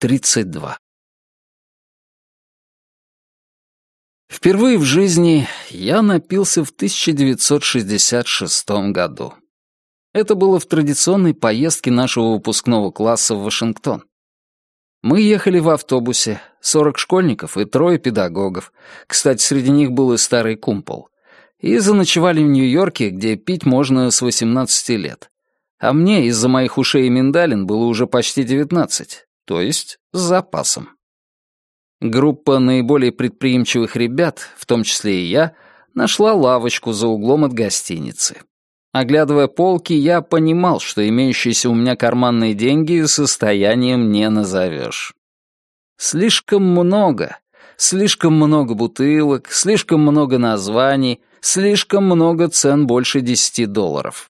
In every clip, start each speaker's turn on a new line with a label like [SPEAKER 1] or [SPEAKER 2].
[SPEAKER 1] 32. Впервые в жизни я напился в 1966 году. Это было в традиционной поездке нашего выпускного класса в Вашингтон. Мы ехали в автобусе, 40 школьников и трое педагогов. Кстати, среди них был и старый кумпол. И заночевали в Нью-Йорке, где пить можно с 18 лет. А мне из-за моих ушей и миндалин было уже почти 19 то есть с запасом. Группа наиболее предприимчивых ребят, в том числе и я, нашла лавочку за углом от гостиницы. Оглядывая полки, я понимал, что имеющиеся у меня карманные деньги состоянием не назовешь. Слишком много, слишком много бутылок, слишком много названий, слишком много цен больше десяти долларов.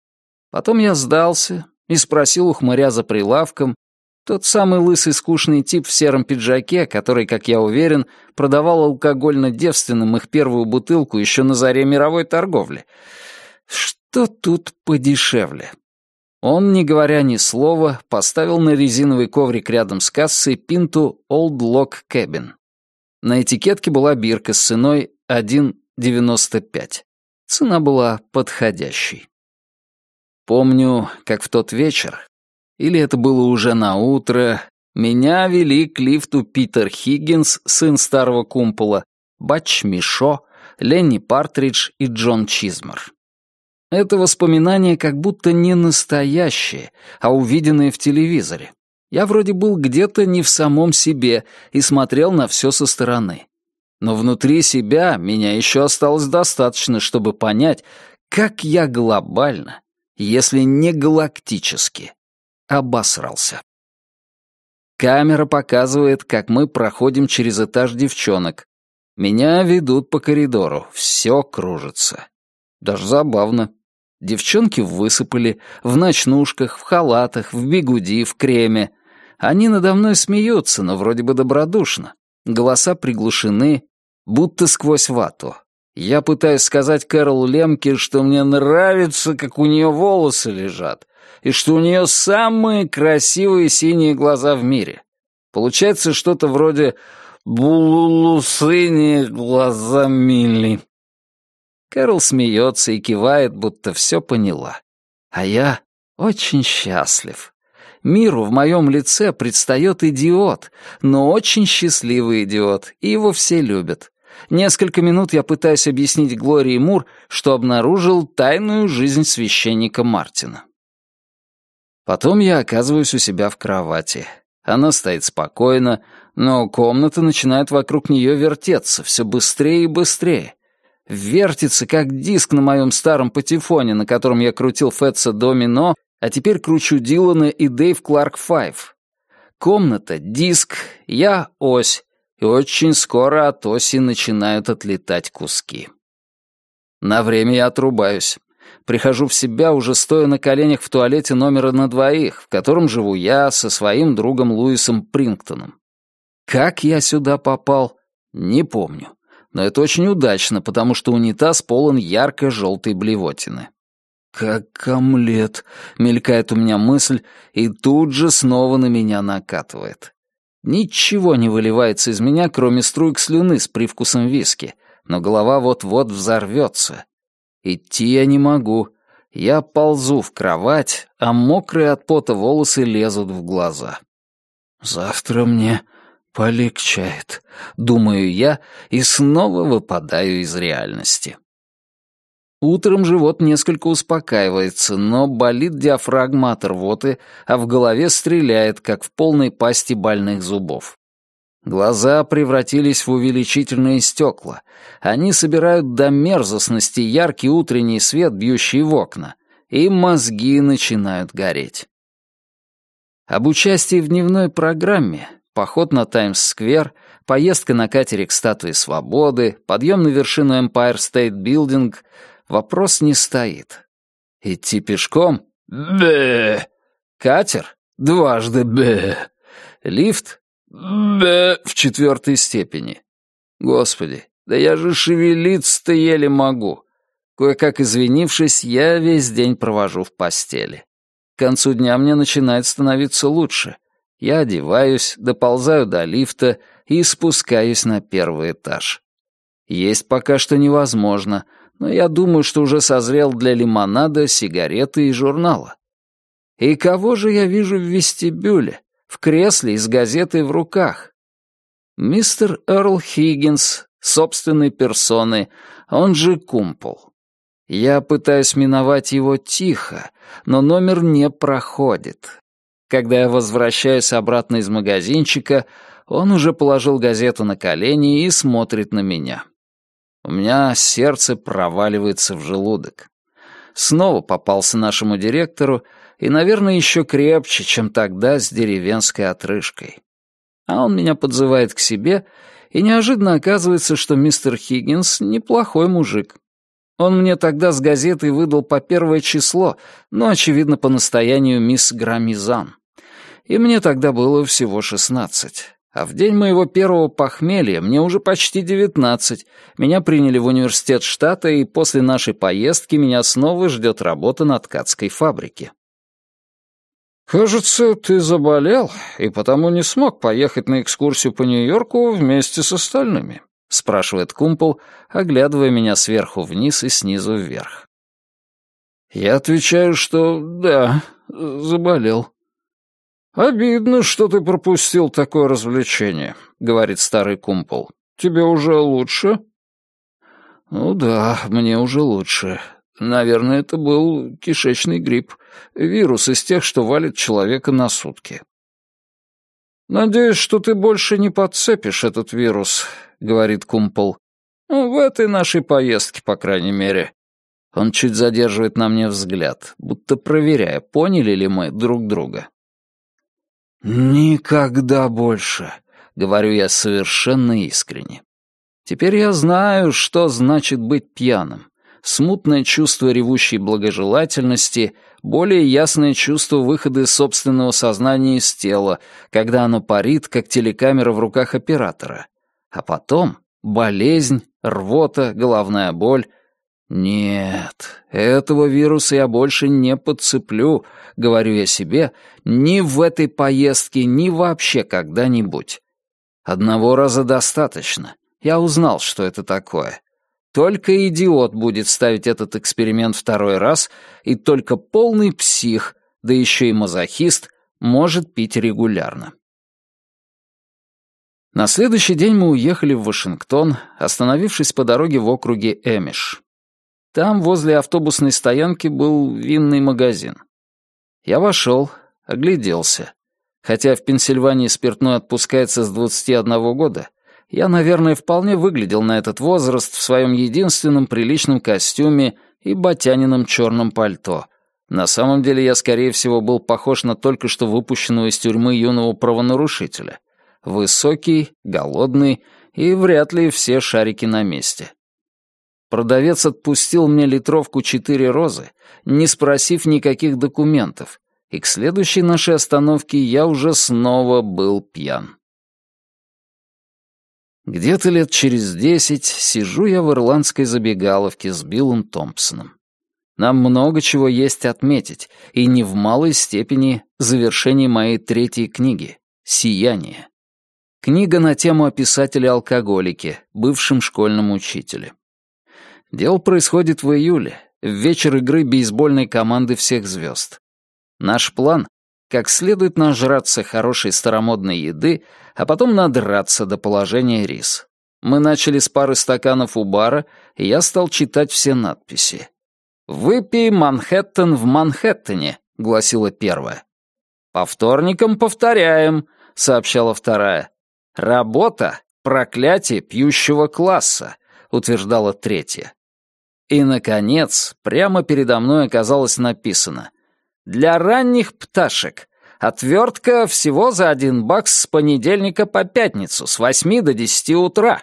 [SPEAKER 1] Потом я сдался и спросил у хмыря за прилавком, тот самый лысый скучный тип в сером пиджаке, который, как я уверен, продавал алкогольно-девственным их первую бутылку еще на заре мировой торговли. Что тут подешевле? Он, не говоря ни слова, поставил на резиновый коврик рядом с кассой пинту Old Lock Cabin. На этикетке была бирка с ценой 1,95. Цена была подходящей. Помню, как в тот вечер, или это было уже на утро, меня вели к лифту Питер Хиггинс, сын старого кумпола, Батч Мишо, Ленни Партридж и Джон Чизмер. Это воспоминание как будто не настоящее, а увиденное в телевизоре. Я вроде был где-то не в самом себе и смотрел на все со стороны. Но внутри себя меня еще осталось достаточно, чтобы понять, как я глобально, если не галактически, обосрался. Камера показывает, как мы проходим через этаж девчонок. Меня ведут по коридору, все кружится. Даже забавно. Девчонки высыпали, в ночнушках, в халатах, в бигуди, в креме. Они надо мной смеются, но вроде бы добродушно. Голоса приглушены, будто сквозь вату. Я пытаюсь сказать Кэрол Лемке, что мне нравится, как у нее волосы лежат, и что у нее самые красивые синие глаза в мире. Получается что-то вроде «булулусыни глаза Милли». Кэрол смеется и кивает, будто все поняла. А я очень счастлив. Миру в моем лице предстает идиот, но очень счастливый идиот, и его все любят. Несколько минут я пытаюсь объяснить Глории Мур, что обнаружил тайную жизнь священника Мартина. Потом я оказываюсь у себя в кровати. Она стоит спокойно, но комната начинает вокруг нее вертеться все быстрее и быстрее. Вертится, как диск на моем старом патефоне, на котором я крутил Фетса Домино, а теперь кручу Дилана и Дэйв Кларк Файв. Комната — диск, я — ось, и очень скоро от оси начинают отлетать куски. На время я отрубаюсь. Прихожу в себя, уже стоя на коленях в туалете номера на двоих, в котором живу я со своим другом Луисом Принктоном. Как я сюда попал, не помню. Но это очень удачно, потому что унитаз полон ярко-желтой блевотины. «Как омлет!» — мелькает у меня мысль, и тут же снова на меня накатывает. Ничего не выливается из меня, кроме струйк слюны с привкусом виски, но голова вот-вот взорвется. Идти я не могу. Я ползу в кровать, а мокрые от пота волосы лезут в глаза. Завтра мне полегчает, думаю я, и снова выпадаю из реальности. Утром живот несколько успокаивается, но болит диафрагма от рвоты, а в голове стреляет, как в полной пасти больных зубов. Глаза превратились в увеличительные стекла. Они собирают до мерзостности яркий утренний свет, бьющий в окна, и мозги начинают гореть. Об участии в дневной программе, поход на Таймс-сквер, поездка на катере к статуе свободы, подъем на вершину Empire State Building — вопрос не стоит. Идти пешком? Бе. Катер? Дважды бе. Лифт? Бе в четвертой степени. Господи, да я же шевелиться-то еле могу. Кое-как извинившись, я весь день провожу в постели. К концу дня мне начинает становиться лучше. Я одеваюсь, доползаю до лифта и спускаюсь на первый этаж. Есть пока что невозможно, но я думаю, что уже созрел для лимонада, сигареты и журнала. И кого же я вижу в вестибюле, в кресле и с газетой в руках? Мистер Эрл Хиггинс, собственной персоной, он же Кумпол. Я пытаюсь миновать его тихо, но номер не проходит. Когда я возвращаюсь обратно из магазинчика, он уже положил газету на колени и смотрит на меня. У меня сердце проваливается в желудок. Снова попался нашему директору, и, наверное, еще крепче, чем тогда с деревенской отрыжкой. А он меня подзывает к себе, и неожиданно оказывается, что мистер Хиггинс неплохой мужик. Он мне тогда с газетой выдал по первое число, но, очевидно, по настоянию мисс Грамизан. И мне тогда было всего шестнадцать. А в день моего первого похмелья мне уже почти девятнадцать. Меня приняли в университет штата, и после нашей поездки меня снова ждет работа на ткацкой фабрике. «Кажется, ты заболел, и потому не смог поехать на экскурсию по Нью-Йорку вместе с остальными», — спрашивает Кумпол, оглядывая меня сверху вниз и снизу вверх. Я отвечаю, что да, заболел. «Обидно, что ты пропустил такое развлечение», — говорит старый Кумпол. «Тебе уже лучше?» «Ну да, мне уже лучше. Наверное, это был кишечный грипп, вирус из тех, что валит человека на сутки. «Надеюсь, что ты больше не подцепишь этот вирус», — говорит Кумпол. «Ну, «В этой нашей поездке, по крайней мере». Он чуть задерживает на мне взгляд, будто проверяя, поняли ли мы друг друга. «Никогда больше», — говорю я совершенно искренне. Теперь я знаю, что значит быть пьяным смутное чувство ревущей благожелательности, более ясное чувство выхода из собственного сознания из тела, когда оно парит, как телекамера в руках оператора. А потом болезнь, рвота, головная боль. Нет, этого вируса я больше не подцеплю, говорю я себе, ни в этой поездке, ни вообще когда-нибудь. Одного раза достаточно. Я узнал, что это такое. Только идиот будет ставить этот эксперимент второй раз, и только полный псих, да еще и мазохист, может пить регулярно. На следующий день мы уехали в Вашингтон, остановившись по дороге в округе Эмиш. Там, возле автобусной стоянки, был винный магазин. Я вошел, огляделся. Хотя в Пенсильвании спиртное отпускается с 21 года, я, наверное, вполне выглядел на этот возраст в своем единственном приличном костюме и ботянином черном пальто. На самом деле я, скорее всего, был похож на только что выпущенного из тюрьмы юного правонарушителя. Высокий, голодный и вряд ли все шарики на месте. Продавец отпустил мне литровку четыре розы, не спросив никаких документов, и к следующей нашей остановке я уже снова был пьян. Где-то лет через десять сижу я в ирландской забегаловке с Биллом Томпсоном. Нам много чего есть отметить, и не в малой степени завершение моей третьей книги «Сияние». Книга на тему о писателе-алкоголике, бывшем школьном учителе. Дело происходит в июле, в вечер игры бейсбольной команды всех звезд. Наш план как следует нажраться хорошей старомодной еды, а потом надраться до положения рис. Мы начали с пары стаканов у бара, и я стал читать все надписи. «Выпей Манхэттен в Манхэттене», — гласила первая. «По вторникам повторяем», — сообщала вторая. «Работа — проклятие пьющего класса», — утверждала третья. И, наконец, прямо передо мной оказалось написано для ранних пташек. Отвертка всего за один бакс с понедельника по пятницу, с восьми до десяти утра.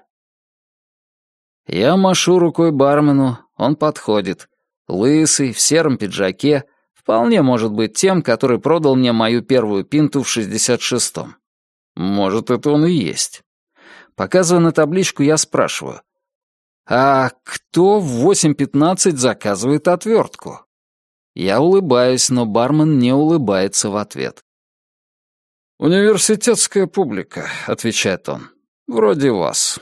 [SPEAKER 1] Я машу рукой бармену, он подходит. Лысый, в сером пиджаке, вполне может быть тем, который продал мне мою первую пинту в шестьдесят шестом. Может, это он и есть. Показывая на табличку, я спрашиваю. «А кто в 8.15 заказывает отвертку?» Я улыбаюсь, но бармен не улыбается в ответ. «Университетская публика», — отвечает он. «Вроде вас».